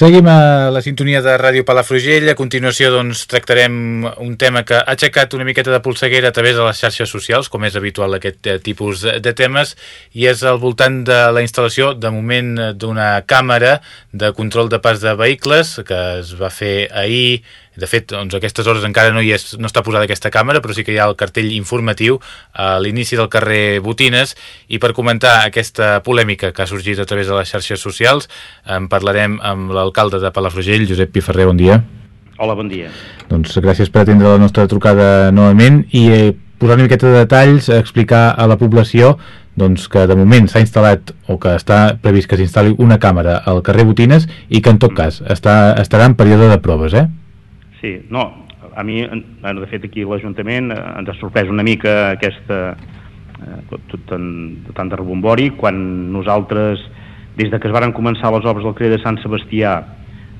Seguim a la sintonia de Ràdio Palafrugell. A continuació doncs, tractarem un tema que ha aixecat una miqueta de polseguera a través de les xarxes socials, com és habitual aquest eh, tipus de temes, i és al voltant de la instal·lació, de moment, d'una càmera de control de pas de vehicles que es va fer ahir de fet, doncs, a aquestes hores encara no, hi és, no està posada aquesta càmera, però sí que hi ha el cartell informatiu a l'inici del carrer Botines i per comentar aquesta polèmica que ha sorgit a través de les xarxes socials en parlarem amb l'alcalde de Palafrugell, Josep Piferrer, bon dia. Hola, bon dia. Doncs gràcies per atendre la nostra trucada novament i eh, posar una miqueta de detalls, explicar a la població doncs, que de moment s'ha instal·lat o que està previst que s'instal·li una càmera al carrer Botines i que en tot cas està, estarà en període de proves, eh? Sí, no, a mi, bueno, de fet aquí l'Ajuntament eh, ens ha sorprès una mica aquesta eh, tot, tot tan, tant de rebombori quan nosaltres des de que es varen començar les obres del CRE de Sant Sebastià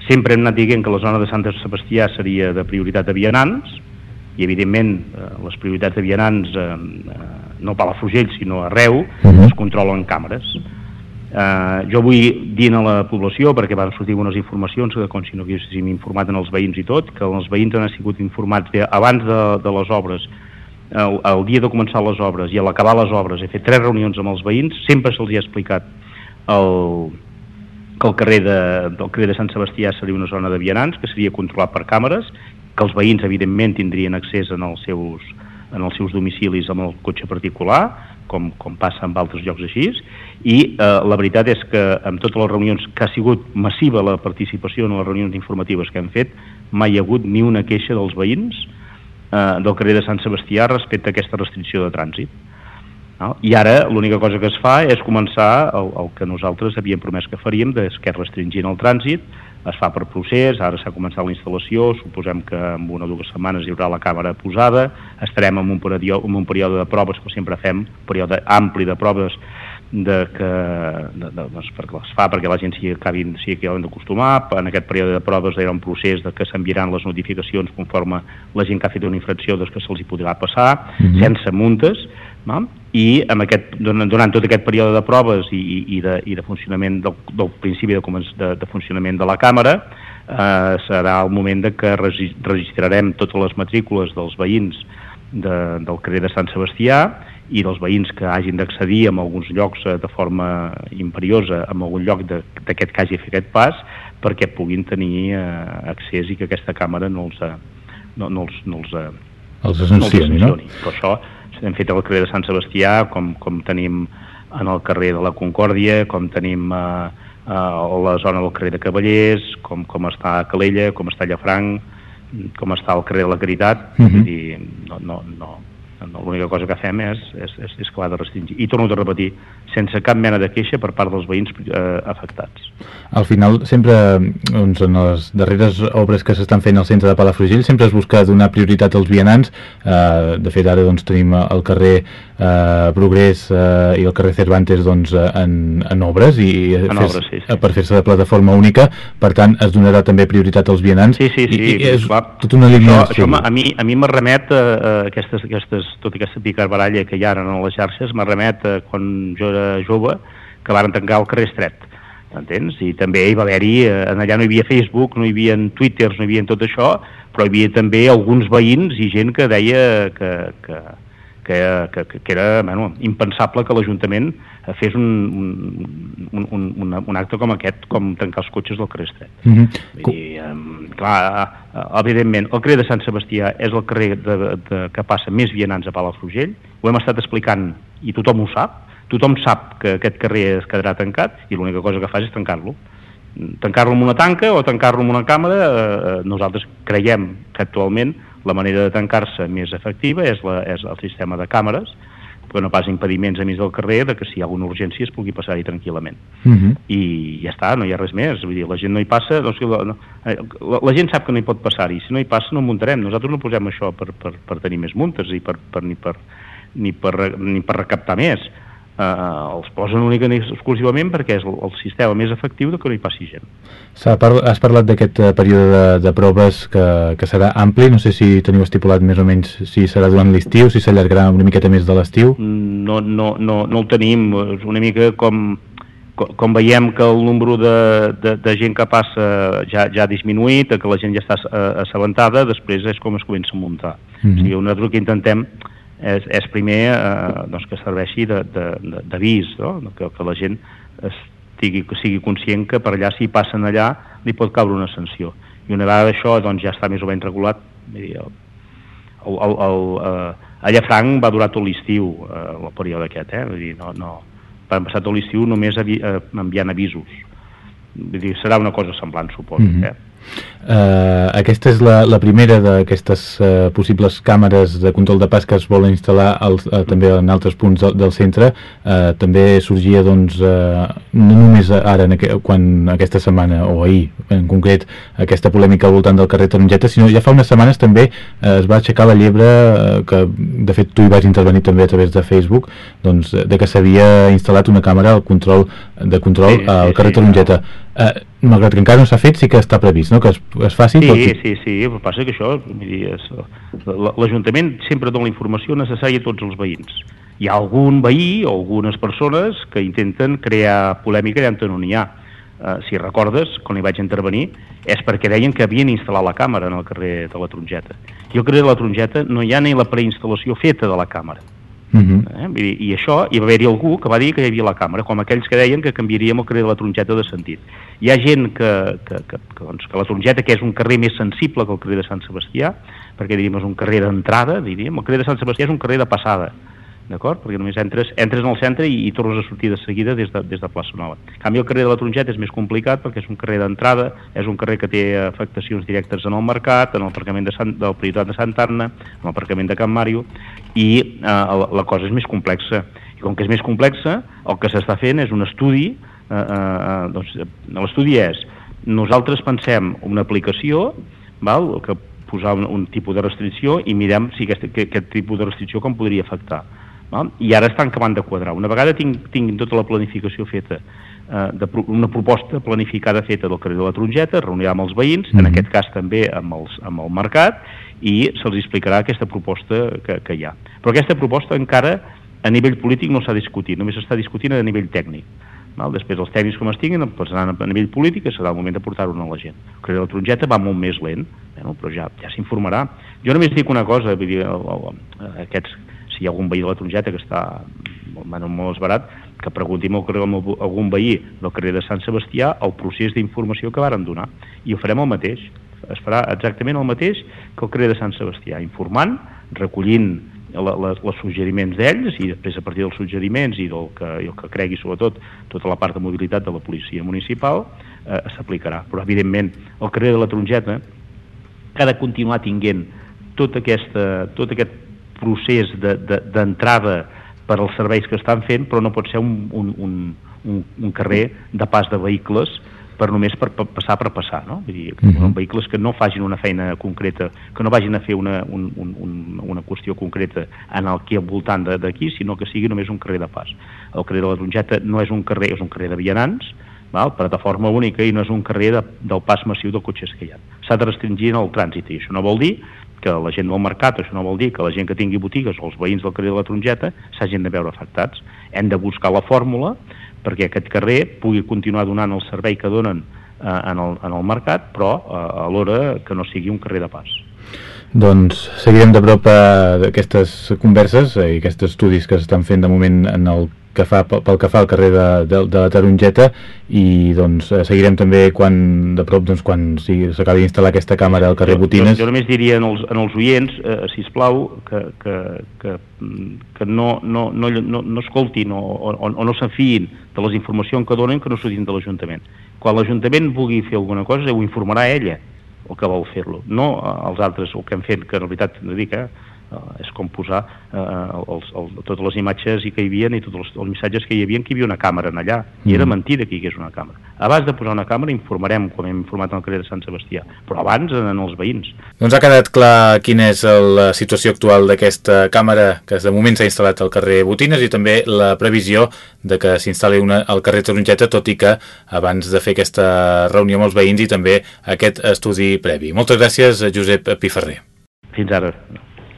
sempre hem anat dient que la zona de Sant Sebastià seria de prioritat de vianants i evidentment eh, les prioritats de vianants eh, no a Palafrugell sinó arreu uh mhm. -huh. es controlen càmeres Eh, jo vull dir a la població, perquè van sortir algunes informacions, que com si no haguéssim informat en els veïns i tot, que els veïns han sigut informats de, abans de, de les obres, el, el dia de començar les obres i a l'acabar les obres, he fet tres reunions amb els veïns, sempre se'ls ha explicat el, que el carrer de, del carrer de Sant Sebastià seria una zona de vianants, que seria controlat per càmeres, que els veïns, evidentment, tindrien accés en els seus, en els seus domicilis amb el cotxe particular, com, com passa en altres llocs així, i eh, la veritat és que amb totes les reunions que ha sigut massiva la participació en les reunions informatives que hem fet, mai hi ha hagut ni una queixa dels veïns eh, del carrer de Sant Sebastià respecte a aquesta restricció de trànsit. No? I ara l'única cosa que es fa és començar el, el que nosaltres havíem promès que faríem, que restringint el trànsit, es fa per procés, ara s'ha començat la instal·lació, suposem que en una o dues setmanes hi haurà la càmera posada, estarem en un període, en un període de proves, que sempre fem, un període ampli de proves de que de, de, doncs perquè es fa perquè la gent s'hi acabin s'hi acabin d'acostumar, en aquest període de proves hi ha un procés de que s'enviaran les notificacions conforme la gent que ha fet una infracció doncs que se'ls hi podrà passar, mm -hmm. sense muntes, no? I amb aquest, durant, durant tot aquest període de proves i, i, i, de, i de funcionament del, del principi de, de, de funcionament de la càmera eh, serà el moment de que registrarem totes les matrícules dels veïns de, del carrer de Sant Sebastià i dels veïns que hagin d'accedir en alguns llocs eh, de forma imperiosa en algun lloc d'aquest que hagi fet aquest pas perquè puguin tenir eh, accés i que aquesta càmera no els, eh, no, no els, no els, eh, els sancioni, no? Però això hem fet el carrer de Sant Sebastià, com, com tenim en el carrer de la Concòrdia, com tenim eh, eh, a la zona del carrer de Cavallers, com, com està a Calella, com està a Llafranc, com està al carrer de la Caritat, uh -huh. dir, no, no, no, no, l'única cosa que fem és, és, és, és l'ha de restringir. I torno a repetir, sense cap mena de queixa per part dels veïns eh, afectats. Al final, sempre, doncs, en les darreres obres que s'estan fent al centre de Palafrugell, sempre es busca donar prioritat als vianants. Eh, de fet, ara doncs, tenim el carrer eh, Progrés eh, i el carrer Cervantes doncs, en, en obres i en fes, obres, sí, sí. per fer-se de plataforma única. Per tant, es donarà també prioritat als vianants. Sí, sí, sí. I, i és clar. tota una línia... Això, això a mi, a mi me remet a, a aquestes, aquestes, tot aquesta picarbaralla que hi ha en les xarxes, me remet a quan jo era jove que varen tancar el carrer estret entens? I també hi va haver-hi, eh, allà no hi havia Facebook, no hi havia Twitter, no hi havia tot això, però hi havia també alguns veïns i gent que deia que, que, que, que, que era bueno, impensable que l'Ajuntament fes un, un, un, un, un acte com aquest, com tancar els cotxes del carrer estret. Mm -hmm. I, um, clar, evidentment, el carrer de Sant Sebastià és el carrer de, de, que passa més vianants a Palafrugell, ho hem estat explicant i tothom ho sap, tothom sap que aquest carrer es quedarà tancat i l'única cosa que fa és tancar-lo. Tancar-lo amb una tanca o tancar-lo amb una càmera, eh, eh, nosaltres creiem que actualment la manera de tancar-se més efectiva és, la, és el sistema de càmeres, que no pas impediments a mig del carrer de que si hi ha alguna urgència es pugui passar-hi tranquil·lament. Uh mhm. -huh. I ja està, no hi ha res més. Vull dir, la gent no hi passa, doncs, la, no, eh, la, la gent sap que no hi pot passar-hi. Si no hi passa, no muntarem. Nosaltres no posem això per, per, per tenir més muntes i per, per, ni, per, ni, per, ni per recaptar més eh, els posen únicament exclusivament perquè és el, sistema més efectiu de que no hi passi gent. Has parlat d'aquest eh, període de, de proves que, que serà ampli, no sé si teniu estipulat més o menys si serà durant l'estiu, si s'allargarà una miqueta més de l'estiu? No, no, no, no el tenim, és una mica com, com veiem que el nombre de, de, de gent que passa ja, ja ha disminuït, que la gent ja està eh, assabentada, després és com es comença a muntar. Mm -hmm. O sigui, nosaltres que intentem és, és primer eh, doncs que serveixi d'avís, no? que, que la gent estigui, que sigui conscient que per allà, si passen allà, li pot caure una sanció. I una vegada això doncs, ja està més o menys regulat, dir, el, el, el, el, eh, a Llafranc va durar tot l'estiu, eh, el període aquest, eh? Vull dir, no, no, per passar tot l'estiu només avi, eh, enviant avisos. Vull dir, serà una cosa semblant, suposo. Mm -hmm. eh? Uh, aquesta és la, la primera d'aquestes uh, possibles càmeres de control de pas que es volen instal·lar als, uh, també en altres punts del, del centre. Uh, també sorgia, doncs, uh, no només ara, en aqu quan aquesta setmana, o ahir en concret, aquesta polèmica al voltant del carrer Tarongeta, sinó ja fa unes setmanes també uh, es va aixecar la llebre, uh, que de fet tu hi vas intervenir també a través de Facebook, doncs, de que s'havia instal·lat una càmera al control de control sí, al carrer sí, Tarongeta. Sí, eh, malgrat que encara no s'ha fet, sí que està previst, no?, que es, es faci... Sí, tot... sí, sí, però passa que això, l'Ajuntament sempre dona la informació necessària a tots els veïns. Hi ha algun veí o algunes persones que intenten crear polèmica allà on no n'hi ha. Uh, si recordes, quan hi vaig intervenir, és perquè deien que havien instal·lat la càmera en el carrer de la Tronjeta. Jo crec que de la Tronjeta no hi ha ni la preinstal·lació feta de la càmera. Uh -huh. eh? dir, I això, hi va haver-hi algú que va dir que hi havia la càmera, com aquells que deien que canviaríem el carrer de la Tronjeta de sentit. Hi ha gent que, que, que, que, doncs, que la Tronjeta, que és un carrer més sensible que el carrer de Sant Sebastià, perquè diríem és un carrer d'entrada, diríem, el carrer de Sant Sebastià és un carrer de passada, d'acord? Perquè només entres, entres en el centre i, i tornes a sortir de seguida des de, des de plaça Nova. En canvi, el carrer de la Tronjeta és més complicat perquè és un carrer d'entrada, és un carrer que té afectacions directes en el mercat, en el aparcament de Sant, del Prioritat de Sant Arna, en l'aparcament de Can Màrio, i eh, la cosa és més complexa. I com que és més complexa, el que s'està fent és un estudi, eh, eh, eh doncs, l'estudi és, nosaltres pensem una aplicació, val, que posar un, un tipus de restricció i mirem si aquest, aquest tipus de restricció com podria afectar no? i ara estan acabant de quadrar. Una vegada tinc, tinguin tota la planificació feta, eh, de, una proposta planificada feta del carrer de la Tronjeta, reunirà amb els veïns, mm -hmm. en mhm. aquest cas també amb, els, amb el mercat, i se'ls explicarà aquesta proposta que, que hi ha. Però aquesta proposta encara a nivell polític no s'ha discutit, només s'està discutint a nivell tècnic. Val? Després els tècnics com estiguin el passaran a nivell polític i serà el moment de portar-ho a la gent. El carrer de la Tronjeta va molt més lent, bueno, però ja, ja s'informarà. Jo només dic una cosa, vull dir, aquests si hi ha algun veí de la Tronjeta que està bueno, molt esbarat, que preguntim al carrer, algun veí del carrer de Sant Sebastià el procés d'informació que varen donar. I ho farem el mateix. Es farà exactament el mateix que el carrer de Sant Sebastià, informant, recollint els suggeriments d'ells i després a partir dels suggeriments i del que, i el que cregui sobretot tota la part de mobilitat de la policia municipal eh, s'aplicarà. Però evidentment el carrer de la Tronjeta que ha de continuar tinguent tot, aquesta, tot aquest procés d'entrada de, de, per als serveis que estan fent, però no pot ser un, un, un, un, un carrer de pas de vehicles per només per, per passar per passar, no? Vull dir, uh mhm. -huh. vehicles que no facin una feina concreta, que no vagin a fer una, un, un, una qüestió concreta en el que al voltant d'aquí, sinó que sigui només un carrer de pas. El carrer de la Tronjeta no és un carrer, és un carrer de vianants, val? plataforma única i no és un carrer de, del pas massiu de cotxes que hi ha. S'ha de restringir el trànsit i això no vol dir que la gent del mercat, això no vol dir que la gent que tingui botigues o els veïns del carrer de la Tronjeta s'hagin de veure afectats. Hem de buscar la fórmula perquè aquest carrer pugui continuar donant el servei que donen eh, en, el, en el mercat, però eh, alhora que no sigui un carrer de pas. Doncs seguirem de prop eh, aquestes converses i aquests estudis que s'estan fent de moment en el que fa, pel que fa al carrer de, de, de la Tarongeta i doncs eh, seguirem també quan, de prop doncs, quan s'acabi d'instal·lar aquesta càmera al carrer jo, Botines. Jo, jo només diria en els, en els oients, eh, si plau que, que, que, que no, no, no, no, no escoltin o, o, o no s'enfiïn de les informacions que donen que no surtin de l'Ajuntament. Quan l'Ajuntament vulgui fer alguna cosa, ho informarà ella el que vol fer-lo, no els altres, el que hem fet, que en realitat, no dic, eh, Uh, és com posar uh, els, el, totes les imatges i que hi havia i tots els, els missatges que hi havia que hi havia una càmera en allà i era mm. mentida que hi hagués una càmera abans de posar una càmera informarem com hem informat en el carrer de Sant Sebastià però abans en els veïns Doncs ha quedat clar quina és la situació actual d'aquesta càmera que de moment s'ha instal·lat al carrer Botines i també la previsió de que s'instal·li una al carrer Tarongeta tot i que abans de fer aquesta reunió amb els veïns i també aquest estudi previ. Moltes gràcies Josep Piferrer. Fins ara.